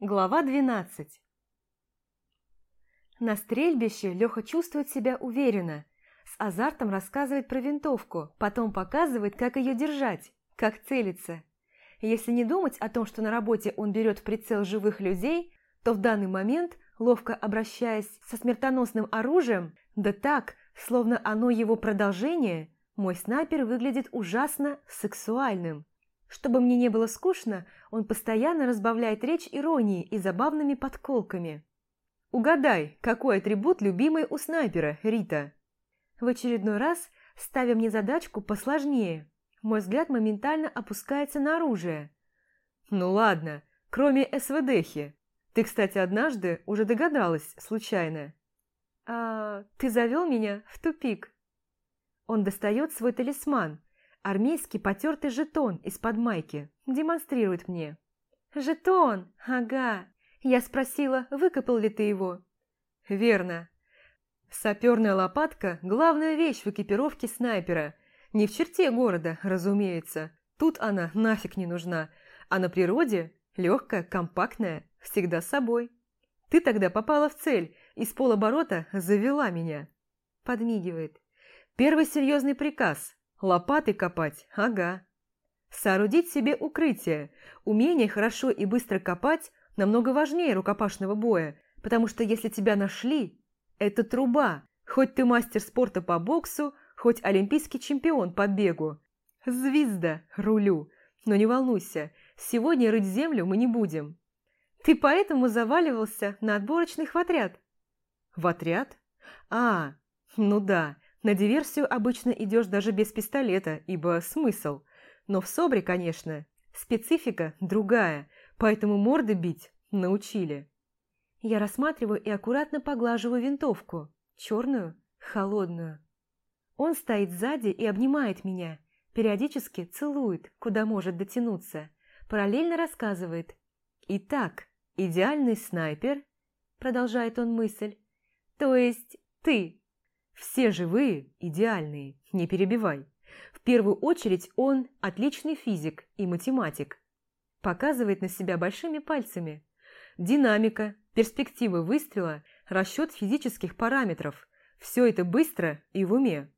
Глава 12 На стрельбище Леха чувствует себя уверенно. С азартом рассказывает про винтовку, потом показывает, как ее держать, как целиться. Если не думать о том, что на работе он берет в прицел живых людей, то в данный момент, ловко обращаясь со смертоносным оружием, да так, словно оно его продолжение, мой снайпер выглядит ужасно сексуальным. Чтобы мне не было скучно, он постоянно разбавляет речь иронией и забавными подколками. «Угадай, какой атрибут любимый у снайпера, Рита?» В очередной раз, ставя мне задачку посложнее, мой взгляд моментально опускается на оружие. «Ну ладно, кроме СВДхи. Ты, кстати, однажды уже догадалась, случайно». «А ты завел меня в тупик?» Он достает свой талисман – Армейский потертый жетон из-под майки. Демонстрирует мне. «Жетон! Ага!» Я спросила, выкопал ли ты его. «Верно. Саперная лопатка – главная вещь в экипировке снайпера. Не в черте города, разумеется. Тут она нафиг не нужна. А на природе – легкая, компактная, всегда с собой. Ты тогда попала в цель и с полоборота завела меня». Подмигивает. Первый серьезный приказ Лопаты копать, ага. Соорудить себе укрытие. Умение хорошо и быстро копать намного важнее рукопашного боя, потому что если тебя нашли, это труба, хоть ты мастер спорта по боксу, хоть олимпийский чемпион по бегу. Звезда, рулю. Но не волнуйся, сегодня рыть землю мы не будем. Ты поэтому заваливался на отборочных в отряд? В отряд? А, ну да, на диверсию обычно идешь даже без пистолета, ибо смысл. Но в СОБРе, конечно, специфика другая, поэтому морды бить научили. Я рассматриваю и аккуратно поглаживаю винтовку, черную, холодную. Он стоит сзади и обнимает меня, периодически целует, куда может дотянуться, параллельно рассказывает. «Итак, идеальный снайпер», – продолжает он мысль, – «то есть ты, все живые идеальные, не перебивай. В первую очередь он отличный физик и математик. Показывает на себя большими пальцами. Динамика, перспективы выстрела, расчет физических параметров. Все это быстро и в уме.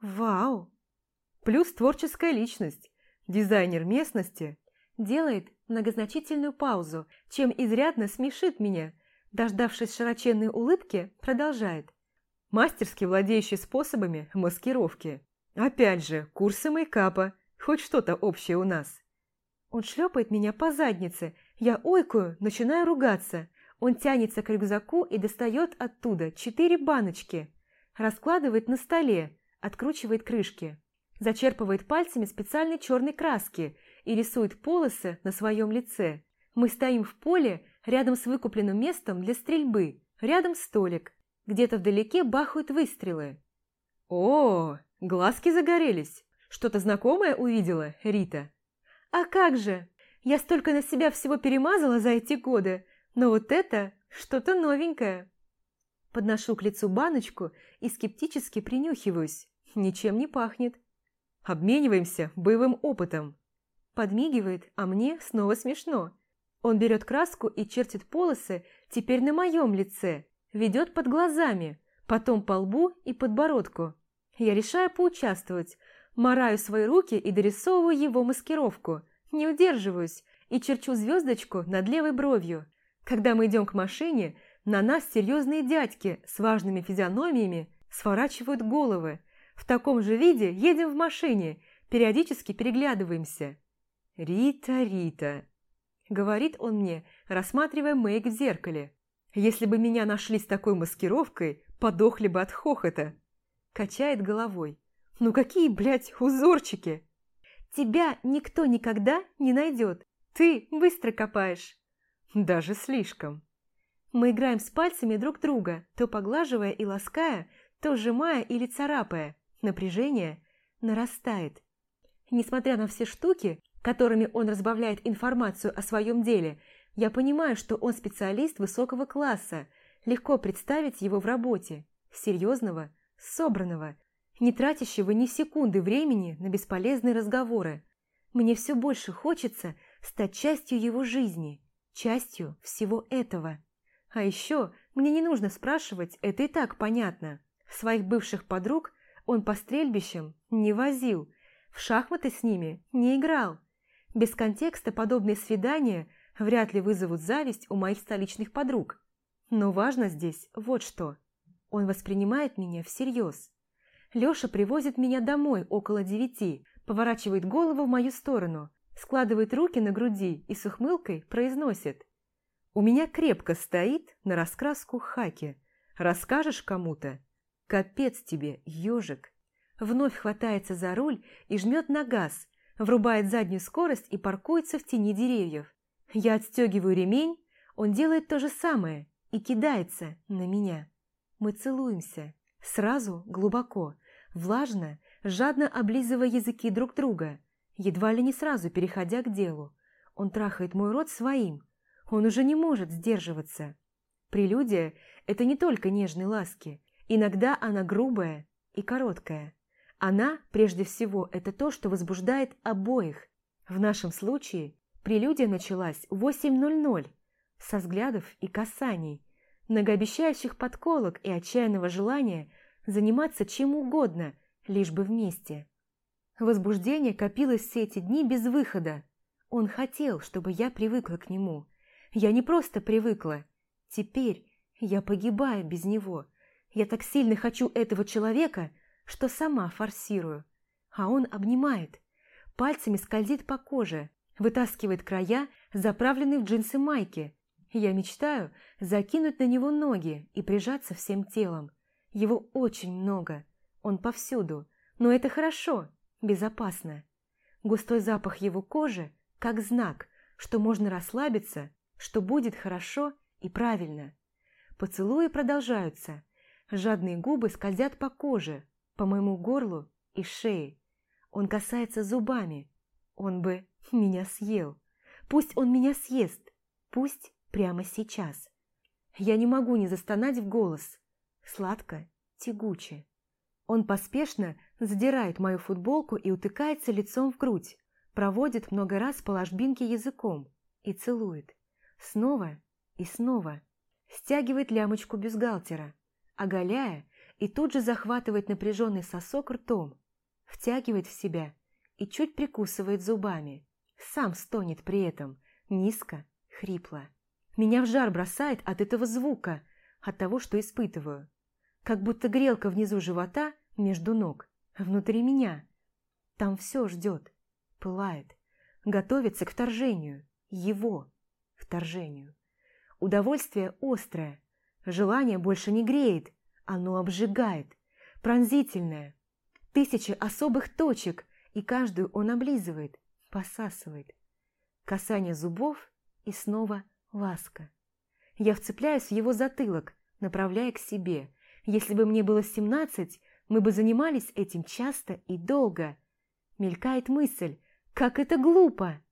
Вау! Плюс творческая личность. Дизайнер местности делает многозначительную паузу, чем изрядно смешит меня. Дождавшись широченной улыбки, продолжает мастерски владеющий способами маскировки. Опять же, курсы мейкапа, хоть что-то общее у нас. Он шлепает меня по заднице, я ойкую, начинаю ругаться. Он тянется к рюкзаку и достает оттуда четыре баночки. Раскладывает на столе, откручивает крышки. Зачерпывает пальцами специальной черной краски и рисует полосы на своем лице. Мы стоим в поле рядом с выкупленным местом для стрельбы, рядом столик. Где-то вдалеке бахают выстрелы. «О, глазки загорелись! Что-то знакомое увидела, Рита?» «А как же! Я столько на себя всего перемазала за эти годы, но вот это что-то новенькое!» Подношу к лицу баночку и скептически принюхиваюсь. Ничем не пахнет. Обмениваемся боевым опытом. Подмигивает, а мне снова смешно. Он берет краску и чертит полосы теперь на моем лице, ведет под глазами, потом по лбу и подбородку. Я решаю поучаствовать, мораю свои руки и дорисовываю его маскировку. Не удерживаюсь и черчу звездочку над левой бровью. Когда мы идем к машине, на нас серьезные дядьки с важными физиономиями сворачивают головы. В таком же виде едем в машине, периодически переглядываемся. «Рита, Рита», — говорит он мне, рассматривая мейк в зеркале. Если бы меня нашли с такой маскировкой, подохли бы от хохота. Качает головой. Ну какие, блядь, узорчики! Тебя никто никогда не найдет. Ты быстро копаешь. Даже слишком. Мы играем с пальцами друг друга, то поглаживая и лаская, то сжимая или царапая. Напряжение нарастает. Несмотря на все штуки, которыми он разбавляет информацию о своем деле – я понимаю, что он специалист высокого класса, легко представить его в работе, серьезного, собранного, не тратящего ни секунды времени на бесполезные разговоры. Мне все больше хочется стать частью его жизни, частью всего этого. А еще мне не нужно спрашивать, это и так понятно. Своих бывших подруг он по стрельбищам не возил, в шахматы с ними не играл. Без контекста подобные свидания вряд ли вызовут зависть у моих столичных подруг. Но важно здесь вот что. Он воспринимает меня всерьез. Лёша привозит меня домой около девяти, поворачивает голову в мою сторону, складывает руки на груди и с ухмылкой произносит. «У меня крепко стоит на раскраску хаки. Расскажешь кому-то? Капец тебе, ежик!» Вновь хватается за руль и жмет на газ, врубает заднюю скорость и паркуется в тени деревьев. Я отстегиваю ремень, он делает то же самое и кидается на меня. Мы целуемся, сразу глубоко, влажно, жадно облизывая языки друг друга, едва ли не сразу переходя к делу. Он трахает мой рот своим, он уже не может сдерживаться. Прелюдия – это не только нежные ласки, иногда она грубая и короткая. Она, прежде всего, это то, что возбуждает обоих. В нашем случае прелюдия началась в 8.00 со взглядов и касаний, многообещающих подколок и отчаянного желания заниматься чем угодно, лишь бы вместе. Возбуждение копилось все эти дни без выхода. Он хотел, чтобы я привыкла к нему. Я не просто привыкла. Теперь я погибаю без него. Я так сильно хочу этого человека – что сама форсирую. А он обнимает, пальцами скользит по коже, вытаскивает края, заправленные в джинсы майки. Я мечтаю закинуть на него ноги и прижаться всем телом. Его очень много, он повсюду, но это хорошо, безопасно. Густой запах его кожи как знак, что можно расслабиться, что будет хорошо и правильно. Поцелуи продолжаются. Жадные губы скользят по коже, по моему горлу и шее. Он касается зубами. Он бы меня съел. Пусть он меня съест. Пусть прямо сейчас. Я не могу не застонать в голос. Сладко, тягуче. Он поспешно задирает мою футболку и утыкается лицом в грудь, проводит много раз по ложбинке языком и целует. Снова и снова. Стягивает лямочку бюстгальтера, оголяя и тут же захватывает напряженный сосок ртом, втягивает в себя и чуть прикусывает зубами. Сам стонет при этом, низко, хрипло. Меня в жар бросает от этого звука, от того, что испытываю. Как будто грелка внизу живота, между ног, внутри меня. Там все ждет, пылает, готовится к вторжению, его вторжению. Удовольствие острое, желание больше не греет, оно обжигает, пронзительное. Тысячи особых точек, и каждую он облизывает, посасывает. Касание зубов и снова ласка. Я вцепляюсь в его затылок, направляя к себе. Если бы мне было семнадцать, мы бы занимались этим часто и долго. Мелькает мысль, как это глупо!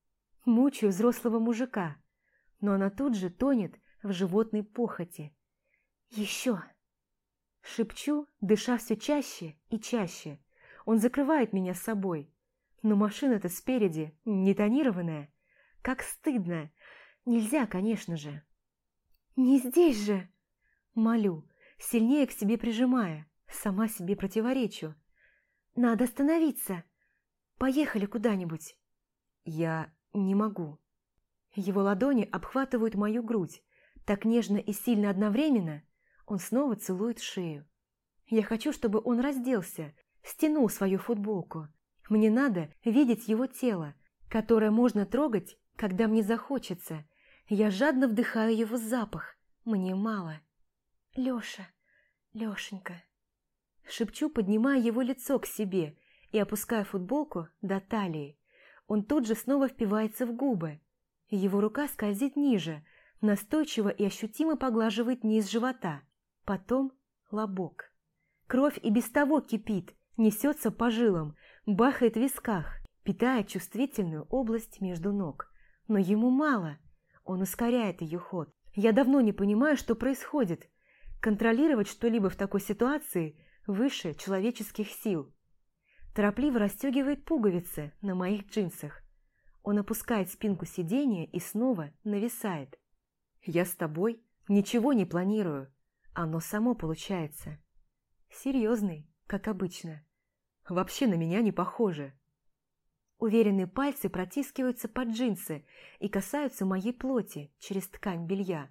Мучаю взрослого мужика, но она тут же тонет в животной похоти. Еще! Шепчу, дыша все чаще и чаще. Он закрывает меня с собой. Но машина-то спереди, не тонированная. Как стыдно. Нельзя, конечно же. «Не здесь же!» Молю, сильнее к себе прижимая, сама себе противоречу. «Надо остановиться. Поехали куда-нибудь». «Я не могу». Его ладони обхватывают мою грудь, так нежно и сильно одновременно – он снова целует шею. Я хочу, чтобы он разделся, стянул свою футболку. Мне надо видеть его тело, которое можно трогать, когда мне захочется. Я жадно вдыхаю его запах. Мне мало. Лёша, Лёшенька. Шепчу, поднимая его лицо к себе и опуская футболку до талии. Он тут же снова впивается в губы. Его рука скользит ниже, настойчиво и ощутимо поглаживает низ живота – потом лобок. Кровь и без того кипит, несется по жилам, бахает в висках, питая чувствительную область между ног. Но ему мало, он ускоряет ее ход. Я давно не понимаю, что происходит. Контролировать что-либо в такой ситуации выше человеческих сил. Торопливо расстегивает пуговицы на моих джинсах. Он опускает спинку сиденья и снова нависает. «Я с тобой ничего не планирую. Оно само получается. Серьезный, как обычно. Вообще на меня не похоже». Уверенные пальцы протискиваются под джинсы и касаются моей плоти через ткань белья.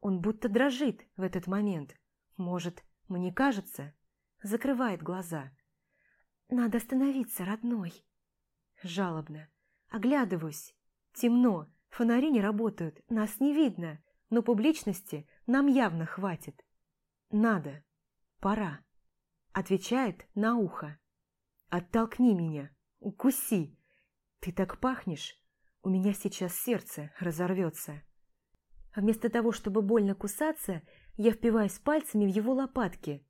Он будто дрожит в этот момент. Может, мне кажется? Закрывает глаза. «Надо остановиться, родной!» Жалобно. Оглядываюсь. Темно, фонари не работают, нас не видно, но публичности нам явно хватит. Надо. Пора. Отвечает на ухо. Оттолкни меня. Укуси. Ты так пахнешь. У меня сейчас сердце разорвется. Вместо того, чтобы больно кусаться, я впиваюсь пальцами в его лопатки.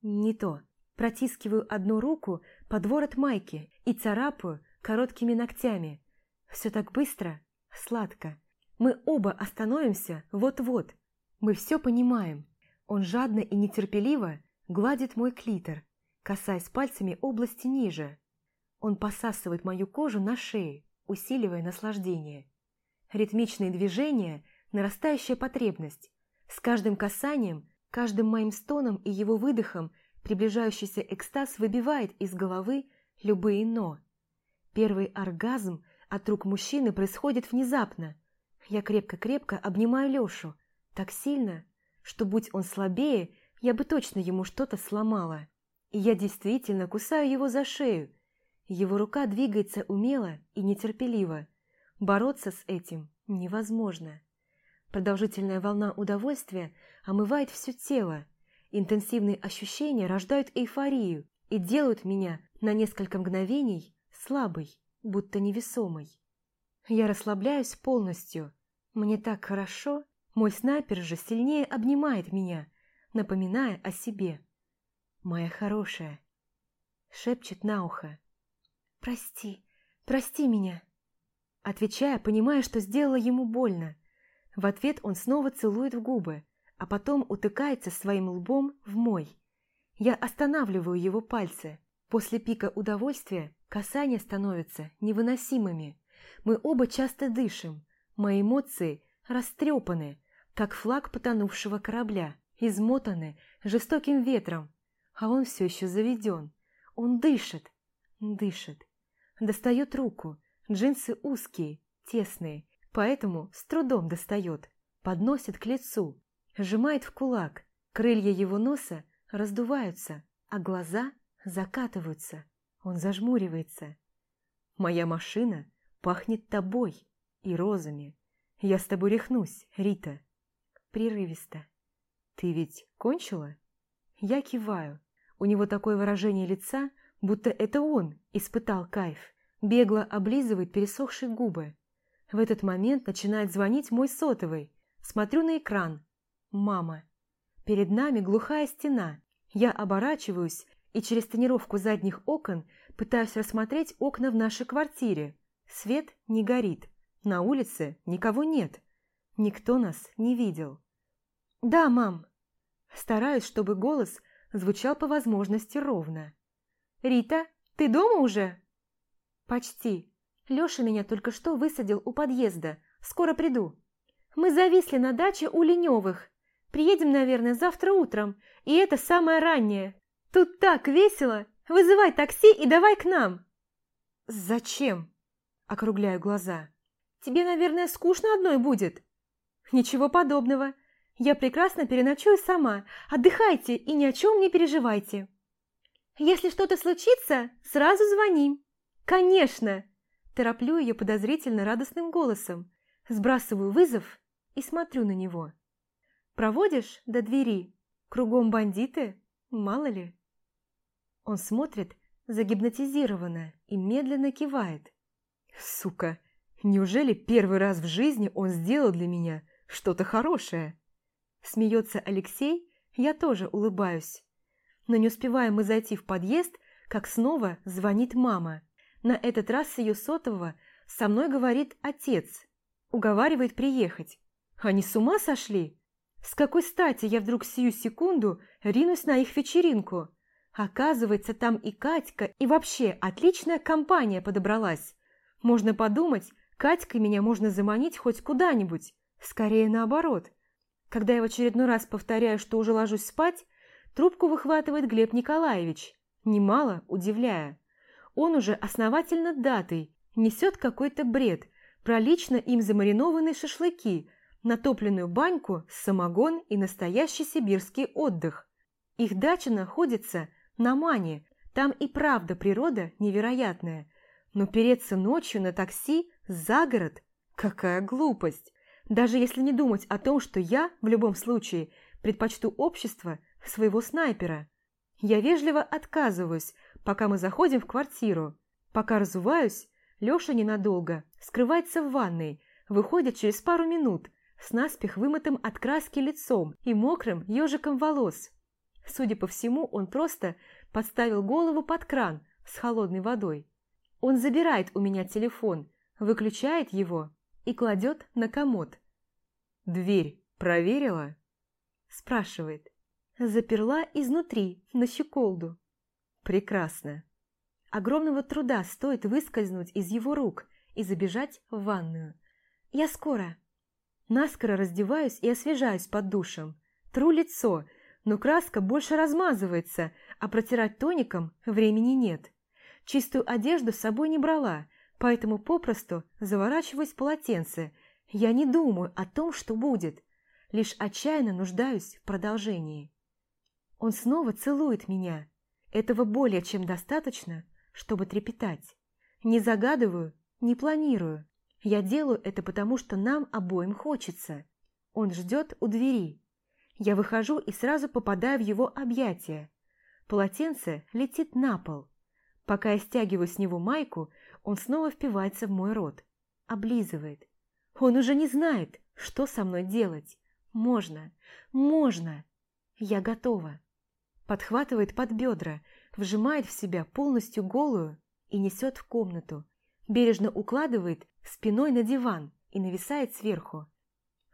Не то. Протискиваю одну руку под ворот майки и царапаю короткими ногтями. Все так быстро, сладко. Мы оба остановимся вот-вот. Мы все понимаем. Он жадно и нетерпеливо гладит мой клитор, касаясь пальцами области ниже. Он посасывает мою кожу на шее, усиливая наслаждение. Ритмичные движения, нарастающая потребность. С каждым касанием, каждым моим стоном и его выдохом приближающийся экстаз выбивает из головы любые «но». Первый оргазм от рук мужчины происходит внезапно. Я крепко-крепко обнимаю Лешу, так сильно, что, будь он слабее, я бы точно ему что-то сломала. И я действительно кусаю его за шею. Его рука двигается умело и нетерпеливо. Бороться с этим невозможно. Продолжительная волна удовольствия омывает все тело. Интенсивные ощущения рождают эйфорию и делают меня на несколько мгновений слабый, будто невесомый. Я расслабляюсь полностью. Мне так хорошо. Мой снайпер же сильнее обнимает меня, напоминая о себе. «Моя хорошая», — шепчет на ухо. «Прости, прости меня», отвечая, понимая, что сделала ему больно. В ответ он снова целует в губы, а потом утыкается своим лбом в мой. Я останавливаю его пальцы. После пика удовольствия Касания становятся невыносимыми. Мы оба часто дышим. Мои эмоции растрепаны, как флаг потонувшего корабля, измотаны жестоким ветром. А он все еще заведен. Он дышит, дышит. Достает руку. Джинсы узкие, тесные, поэтому с трудом достает. Подносит к лицу. Сжимает в кулак. Крылья его носа раздуваются, а глаза закатываются. Он зажмуривается. «Моя машина пахнет тобой и розами. Я с тобой рехнусь, Рита». Прерывисто. «Ты ведь кончила?» Я киваю. У него такое выражение лица, будто это он испытал кайф. Бегло облизывает пересохшие губы. В этот момент начинает звонить мой сотовый. Смотрю на экран. Мама. Перед нами глухая стена. Я оборачиваюсь и через тонировку задних окон пытаюсь рассмотреть окна в нашей квартире. Свет не горит, на улице никого нет, никто нас не видел. «Да, мам!» Стараюсь, чтобы голос звучал по возможности ровно. «Рита, ты дома уже?» «Почти. Лёша меня только что высадил у подъезда. Скоро приду. Мы зависли на даче у Ленёвых. Приедем, наверное, завтра утром, и это самое раннее. Тут так весело! Вызывай такси и давай к нам!» «Зачем?» – округляю глаза. «Тебе, наверное, скучно одной будет?» «Ничего подобного. Я прекрасно переночую сама. Отдыхайте и ни о чем не переживайте. Если что-то случится, сразу звони». «Конечно!» – тороплю ее подозрительно радостным голосом. Сбрасываю вызов и смотрю на него. «Проводишь до двери? Кругом бандиты? Мало ли?» Он смотрит загипнотизированно и медленно кивает. «Сука, неужели первый раз в жизни он сделал для меня что-то хорошее?» Смеется Алексей, я тоже улыбаюсь. Но не успеваем мы зайти в подъезд, как снова звонит мама. На этот раз с ее сотового со мной говорит отец. Уговаривает приехать. Они с ума сошли? С какой стати я вдруг сию секунду ринусь на их вечеринку? Оказывается, там и Катька, и вообще отличная компания подобралась. Можно подумать, Катькой меня можно заманить хоть куда-нибудь, скорее наоборот. Когда я в очередной раз повторяю, что уже ложусь спать, трубку выхватывает Глеб Николаевич, немало удивляя. Он уже основательно датый, несет какой-то бред про лично им замаринованные шашлыки, натопленную баньку, самогон и настоящий сибирский отдых. Их дача находится на Мане, там и правда природа невероятная. Но переться ночью на такси за город – какая глупость! Даже если не думать о том, что я, в любом случае, предпочту общество своего снайпера. Я вежливо отказываюсь, пока мы заходим в квартиру. Пока разуваюсь, Лёша ненадолго скрывается в ванной, выходит через пару минут с наспех вымытым от краски лицом и мокрым ежиком волос. Судя по всему, он просто подставил голову под кран с холодной водой. Он забирает у меня телефон, выключает его и кладет на комод. «Дверь проверила?» Спрашивает. Заперла изнутри, на щеколду. Прекрасно. Огромного труда стоит выскользнуть из его рук и забежать в ванную. Я скоро. Наскоро раздеваюсь и освежаюсь под душем. Тру лицо, но краска больше размазывается, а протирать тоником времени нет. Чистую одежду с собой не брала, поэтому попросту заворачиваюсь в полотенце. Я не думаю о том, что будет, лишь отчаянно нуждаюсь в продолжении. Он снова целует меня. Этого более чем достаточно, чтобы трепетать. Не загадываю, не планирую. Я делаю это потому, что нам обоим хочется. Он ждет у двери. Я выхожу и сразу попадаю в его объятия. Полотенце летит на пол. Пока я стягиваю с него майку, он снова впивается в мой рот. Облизывает. Он уже не знает, что со мной делать. Можно, можно. Я готова. Подхватывает под бедра, вжимает в себя полностью голую и несет в комнату. Бережно укладывает спиной на диван и нависает сверху.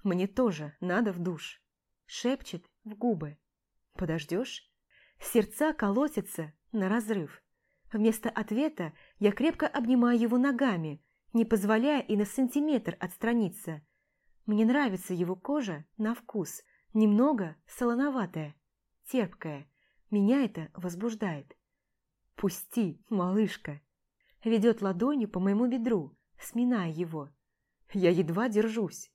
Мне тоже надо в душ шепчет в губы. «Подождешь?» Сердца колотятся на разрыв. Вместо ответа я крепко обнимаю его ногами, не позволяя и на сантиметр отстраниться. Мне нравится его кожа на вкус, немного солоноватая, терпкая. Меня это возбуждает. «Пусти, малышка!» Ведет ладонью по моему бедру, сминая его. Я едва держусь.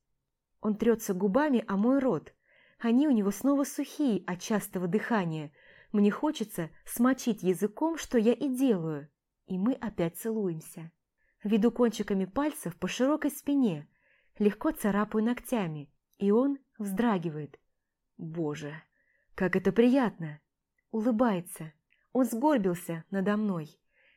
Он трется губами о мой рот, они у него снова сухие от частого дыхания. Мне хочется смочить языком, что я и делаю. И мы опять целуемся. Веду кончиками пальцев по широкой спине, легко царапаю ногтями, и он вздрагивает. Боже, как это приятно! Улыбается. Он сгорбился надо мной.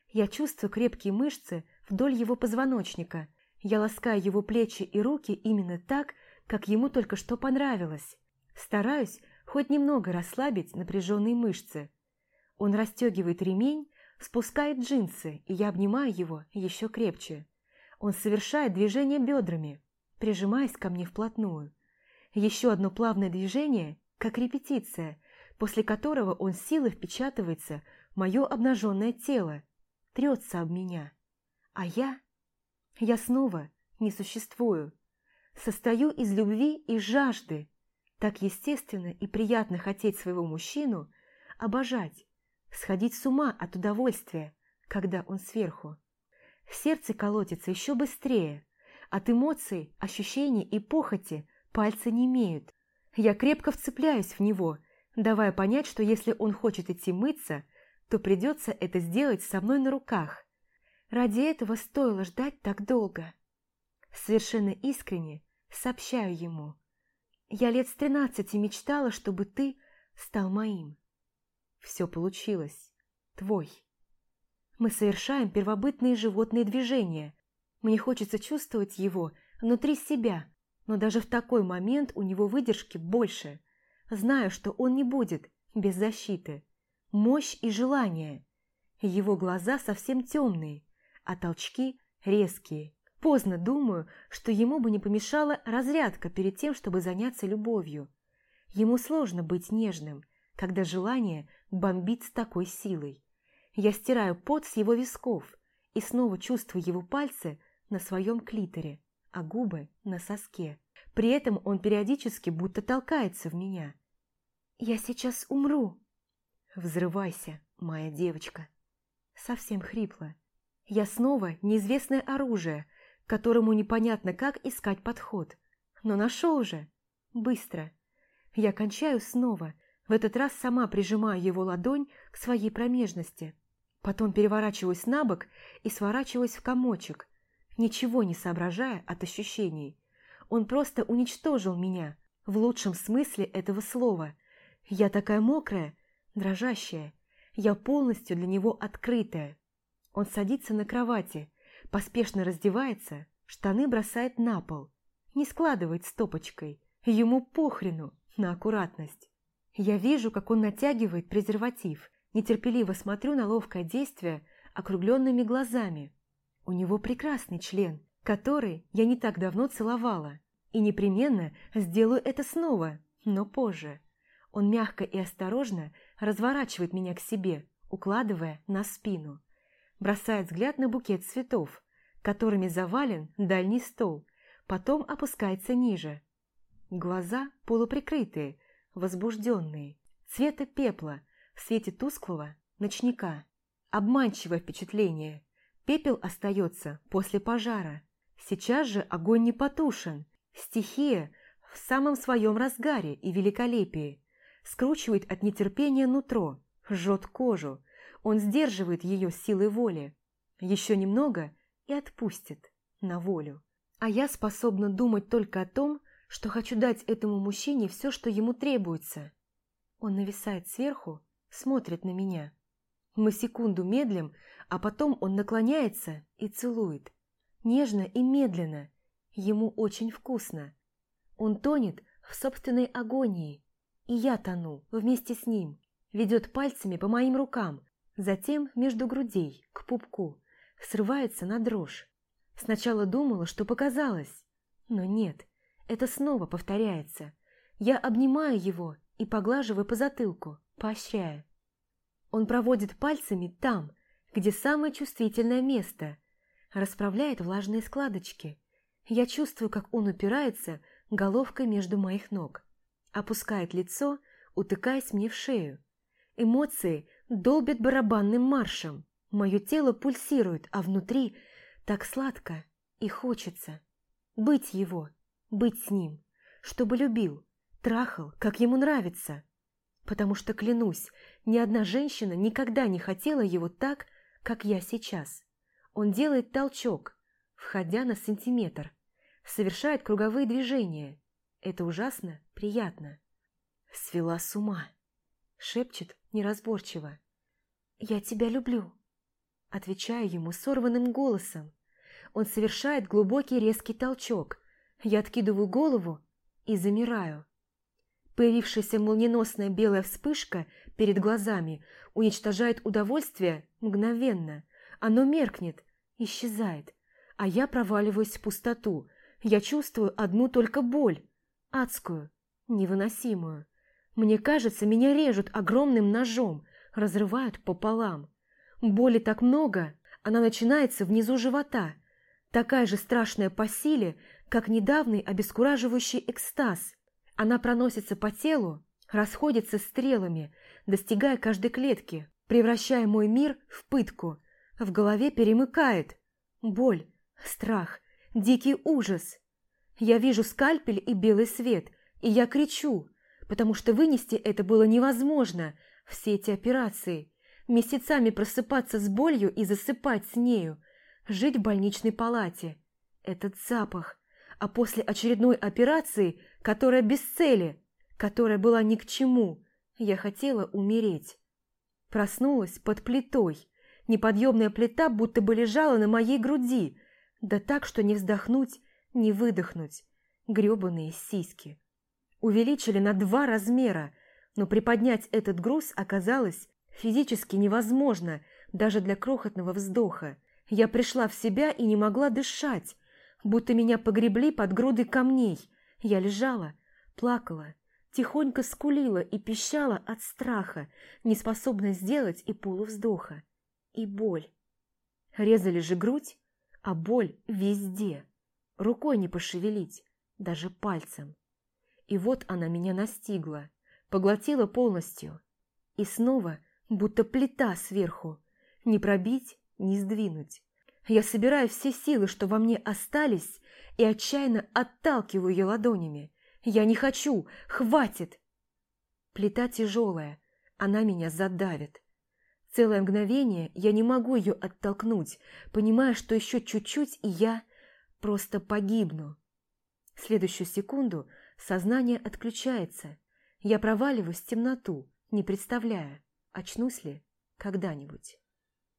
Я чувствую крепкие мышцы вдоль его позвоночника. Я ласкаю его плечи и руки именно так, как ему только что понравилось. Стараюсь хоть немного расслабить напряженные мышцы. Он расстегивает ремень, спускает джинсы, и я обнимаю его еще крепче. Он совершает движение бедрами, прижимаясь ко мне вплотную. Еще одно плавное движение, как репетиция, после которого он силой впечатывается в мое обнаженное тело, трется об меня. А я... Я снова не существую. Состою из любви и жажды, так естественно и приятно хотеть своего мужчину, обожать, сходить с ума от удовольствия, когда он сверху. Сердце колотится еще быстрее. От эмоций, ощущений и похоти пальцы не имеют. Я крепко вцепляюсь в него, давая понять, что если он хочет идти мыться, то придется это сделать со мной на руках. Ради этого стоило ждать так долго. Совершенно искренне сообщаю ему – я лет с тринадцати мечтала, чтобы ты стал моим. Все получилось. Твой. Мы совершаем первобытные животные движения. Мне хочется чувствовать его внутри себя, но даже в такой момент у него выдержки больше. Знаю, что он не будет без защиты. Мощь и желание. Его глаза совсем темные, а толчки резкие. Поздно думаю, что ему бы не помешала разрядка перед тем, чтобы заняться любовью. Ему сложно быть нежным, когда желание бомбит с такой силой. Я стираю пот с его висков и снова чувствую его пальцы на своем клиторе, а губы на соске. При этом он периодически будто толкается в меня. «Я сейчас умру!» «Взрывайся, моя девочка!» Совсем хрипло. Я снова неизвестное оружие, которому непонятно, как искать подход. Но нашел же. Быстро. Я кончаю снова, в этот раз сама прижимаю его ладонь к своей промежности. Потом переворачиваюсь на бок и сворачиваюсь в комочек, ничего не соображая от ощущений. Он просто уничтожил меня, в лучшем смысле этого слова. Я такая мокрая, дрожащая. Я полностью для него открытая. Он садится на кровати, поспешно раздевается, штаны бросает на пол. Не складывает стопочкой. Ему похрену на аккуратность. Я вижу, как он натягивает презерватив. Нетерпеливо смотрю на ловкое действие округленными глазами. У него прекрасный член, который я не так давно целовала. И непременно сделаю это снова, но позже. Он мягко и осторожно разворачивает меня к себе, укладывая на спину. Бросает взгляд на букет цветов, которыми завален дальний стол, потом опускается ниже. Глаза полуприкрытые, возбужденные, цвета пепла, в свете тусклого ночника. Обманчивое впечатление. Пепел остается после пожара. Сейчас же огонь не потушен. Стихия в самом своем разгаре и великолепии. Скручивает от нетерпения нутро, жжет кожу. Он сдерживает ее силой воли. Еще немного и отпустит на волю. А я способна думать только о том, что хочу дать этому мужчине все, что ему требуется. Он нависает сверху, смотрит на меня. Мы секунду медлим, а потом он наклоняется и целует. Нежно и медленно. Ему очень вкусно. Он тонет в собственной агонии. И я тону вместе с ним. Ведет пальцами по моим рукам, затем между грудей, к пупку. Срывается на дрожь. Сначала думала, что показалось. Но нет, это снова повторяется. Я обнимаю его и поглаживаю по затылку, поощряя. Он проводит пальцами там, где самое чувствительное место, расправляет влажные складочки. Я чувствую, как он упирается головкой между моих ног, опускает лицо, утыкаясь мне в шею. Эмоции долбят барабанным маршем. Мое тело пульсирует, а внутри так сладко и хочется быть его, быть с ним, чтобы любил, трахал, как ему нравится. Потому что, клянусь, ни одна женщина никогда не хотела его так, как я сейчас. Он делает толчок, входя на сантиметр, совершает круговые движения. Это ужасно приятно. Свела с ума. Шепчет неразборчиво. «Я тебя люблю», отвечаю ему сорванным голосом. Он совершает глубокий резкий толчок. Я откидываю голову и замираю. Появившаяся молниеносная белая вспышка перед глазами уничтожает удовольствие мгновенно. Оно меркнет, исчезает, а я проваливаюсь в пустоту. Я чувствую одну только боль, адскую, невыносимую. Мне кажется, меня режут огромным ножом, разрывают пополам. Боли так много, она начинается внизу живота, такая же страшная по силе, как недавний обескураживающий экстаз. Она проносится по телу, расходится стрелами, достигая каждой клетки, превращая мой мир в пытку. В голове перемыкает. Боль, страх, дикий ужас. Я вижу скальпель и белый свет, и я кричу, потому что вынести это было невозможно, все эти операции – месяцами просыпаться с болью и засыпать с нею, жить в больничной палате. Этот запах, а после очередной операции, которая без цели, которая была ни к чему, я хотела умереть. Проснулась под плитой. Неподъемная плита будто бы лежала на моей груди, да так, что не вздохнуть, не выдохнуть. Грёбаные сиськи. Увеличили на два размера, но приподнять этот груз оказалось Физически невозможно, даже для крохотного вздоха. Я пришла в себя и не могла дышать, будто меня погребли под грудой камней. Я лежала, плакала, тихонько скулила и пищала от страха, не способна сделать и полувздоха. И боль. Резали же грудь, а боль везде. Рукой не пошевелить, даже пальцем. И вот она меня настигла, поглотила полностью. И снова, будто плита сверху, не пробить, не сдвинуть. Я собираю все силы, что во мне остались, и отчаянно отталкиваю ее ладонями. Я не хочу, хватит! Плита тяжелая, она меня задавит. Целое мгновение я не могу ее оттолкнуть, понимая, что еще чуть-чуть, и я просто погибну. В следующую секунду сознание отключается. Я проваливаюсь в темноту, не представляя, очнусь ли когда-нибудь.